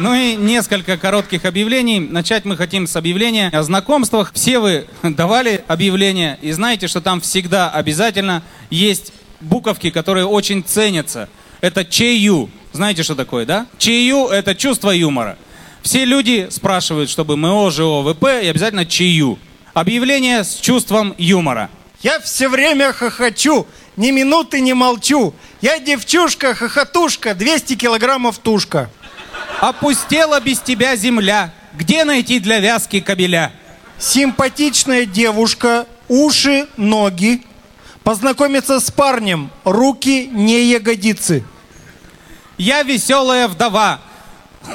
Ну и несколько коротких объявлений. Начать мы хотим с объявления о знакомствах. Все вы давали объявления, и знаете, что там всегда обязательно есть буковки, которые очень ценятся. Это ЧЮ. Знаете, что такое, да? ЧЮ – это чувство юмора. Все люди спрашивают, чтобы МО, ЖО, ВП и обязательно ЧЮ. Объявление с чувством юмора. Я все время хохочу, ни минуты не молчу. Я девчушка, хохотушка, 200 килограммов тушка. Опустела без тебя земля. Где найти для вязки кабеля? Симпатичная девушка, уши, ноги. Познакомиться с парнем, руки, не ягодицы. Я веселая вдова.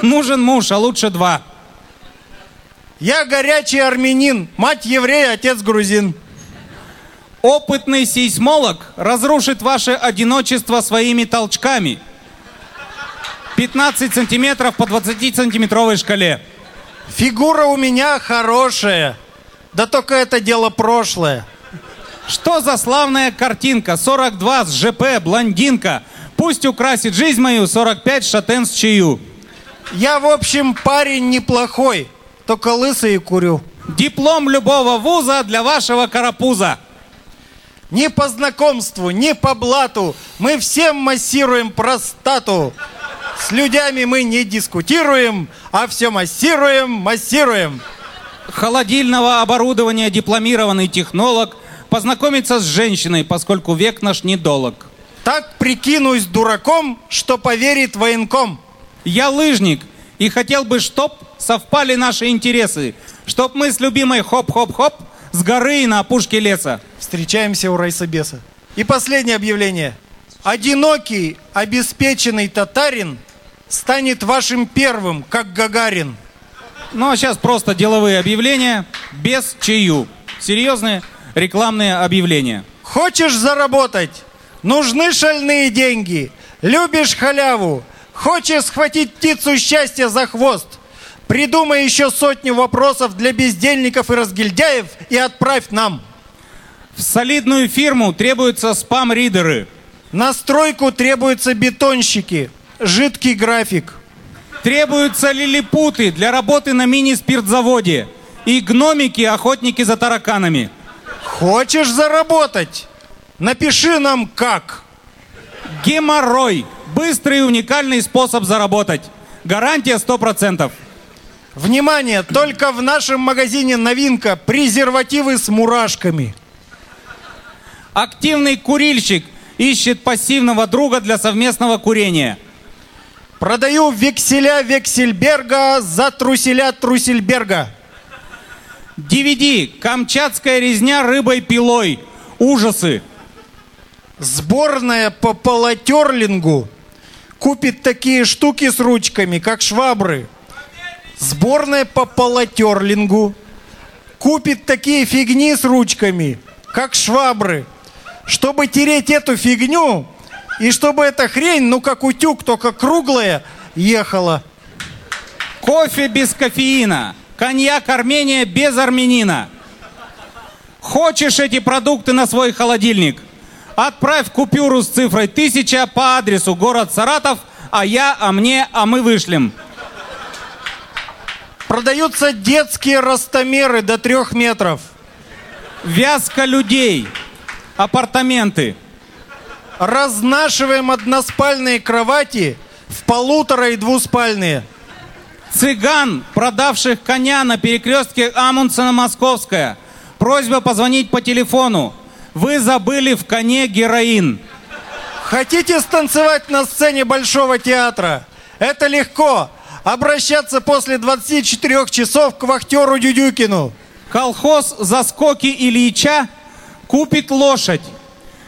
Нужен муж, а лучше два. Я горячий армянин, мать еврей, отец грузин. Опытный сейсмолог разрушит ваше одиночество своими толчками. 15 сантиметров по 20-сантиметровой шкале. Фигура у меня хорошая, да только это дело прошлое. Что за славная картинка? 42 с ЖП, блондинка. Пусть украсит жизнь мою 45 шатен с чаю. Я, в общем, парень неплохой, только лысый и курю. Диплом любого вуза для вашего карапуза. Ни по знакомству, ни по блату мы всем массируем простату. С людьми мы не дискутируем, а все массируем, массируем. Холодильного оборудования дипломированный технолог познакомиться с женщиной, поскольку век наш недолог. Так прикинусь дураком, что поверит военком. Я лыжник и хотел бы, чтоб совпали наши интересы, чтоб мы с любимой хоп-хоп-хоп с горы и на опушке леса. Встречаемся у райсобеса. И последнее объявление. Одинокий, обеспеченный татарин станет вашим первым, как Гагарин. Ну а сейчас просто деловые объявления без чаю. Серьезные рекламные объявления. Хочешь заработать? Нужны шальные деньги. Любишь халяву? Хочешь схватить птицу счастья за хвост? Придумай еще сотню вопросов для бездельников и разгильдяев и отправь нам. В солидную фирму требуются спам-ридеры. На стройку требуются бетонщики. Жидкий график. Требуются лилипуты для работы на мини-спиртзаводе. И гномики, охотники за тараканами. Хочешь заработать? Напиши нам как. Геморрой. Быстрый и уникальный способ заработать. Гарантия 100%. Внимание, только в нашем магазине новинка презервативы с мурашками. Активный курильщик ищет пассивного друга для совместного курения. Продаю векселя Вексельберга за труселя Трусельберга. DVD «Камчатская резня рыбой-пилой». Ужасы. Сборная по полотерлингу купит такие штуки с ручками, как швабры. Сборная по полотерлингу купит такие фигни с ручками, как швабры. Чтобы тереть эту фигню, и чтобы эта хрень, ну как утюг, только круглая, ехала. Кофе без кофеина. Коньяк Армения без армянина. Хочешь эти продукты на свой холодильник? Отправь купюру с цифрой 1000 по адресу город Саратов, а я, а мне, а мы вышлем. Продаются детские ростомеры до трех метров. Вязка людей. Апартаменты. Разнашиваем односпальные кровати в полутора и двуспальные. Цыган, продавших коня на перекрестке Амундсена-Московская. Просьба позвонить по телефону. Вы забыли в коне героин. Хотите станцевать на сцене Большого театра? Это легко. Обращаться после 24 часов к вахтеру Дюдюкину. Колхоз «Заскоки Ильича» купит лошадь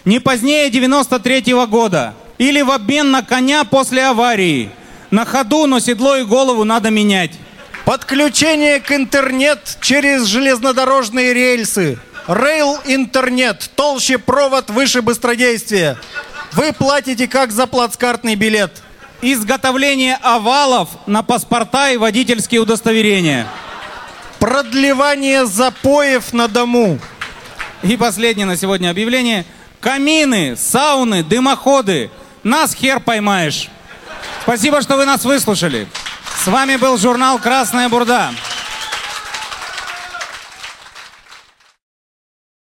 не позднее 93 -го года. Или в обмен на коня после аварии. На ходу, но седло и голову надо менять. Подключение к интернет через железнодорожные рельсы. Рейл интернет. Толще провод, выше быстродействие. Вы платите как за плацкартный билет. Изготовление овалов на паспорта и водительские удостоверения. Продлевание запоев на дому. И последнее на сегодня объявление. Камины, сауны, дымоходы. Нас хер поймаешь. Спасибо, что вы нас выслушали. С вами был журнал «Красная бурда».